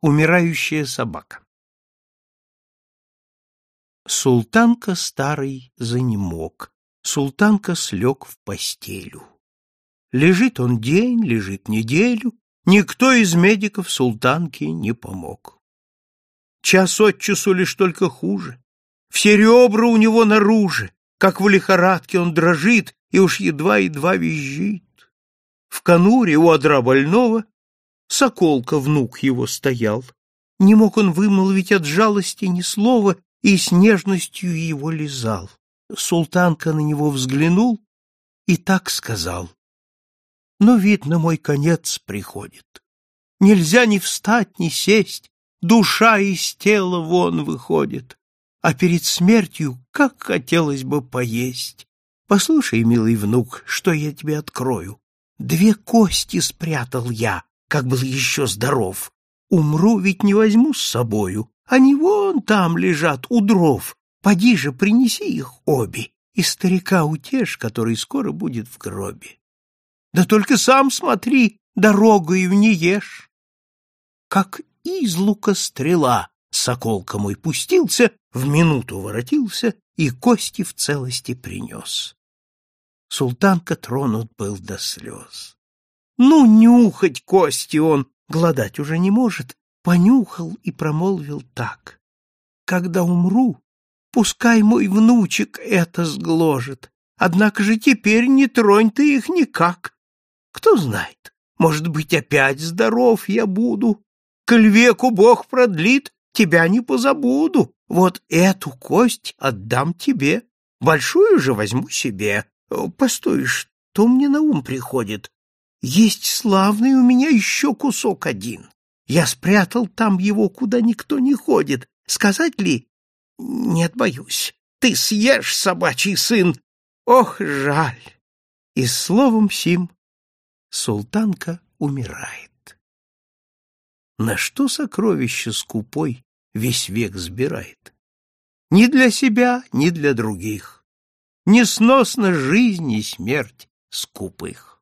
умирающая собака. Султанка старый занемог, Султанка слег в постелю. Лежит он день, лежит неделю, Никто из медиков султанке не помог. Час от часу лишь только хуже, Все ребра у него наружи, Как в лихорадке он дрожит И уж едва-едва визжит. В конуре у одра больного Соколка, внук его, стоял. Не мог он вымолвить от жалости ни слова и с нежностью его лизал. Султанка на него взглянул и так сказал. Но видно, мой конец приходит. Нельзя ни встать, ни сесть, душа из тела вон выходит. А перед смертью как хотелось бы поесть. Послушай, милый внук, что я тебе открою. Две кости спрятал я, как был еще здоров. Умру ведь не возьму с собою. Они вон там лежат, у дров. Поди же, принеси их обе. И старика утешь, который скоро будет в гробе. Да только сам смотри, дорогою не ешь. Как из лука стрела соколка мой пустился, в минуту воротился и кости в целости принес. Султанка тронут был до слез. Ну, нюхать кости он гладать уже не может, понюхал и промолвил так. Когда умру, пускай мой внучек это сгложит, однако же теперь не тронь ты их никак. Кто знает, может быть, опять здоров я буду. Коль веку Бог продлит, тебя не позабуду. Вот эту кость отдам тебе, большую же возьму себе. Постой, что мне на ум приходит? есть славный у меня еще кусок один. Я спрятал там его, куда никто не ходит. Сказать ли? Нет, боюсь. Ты съешь, собачий сын. Ох, жаль. И словом сим султанка умирает. На что сокровище скупой весь век сбирает? Ни для себя, ни для других. Несносно жизнь и смерть скупых.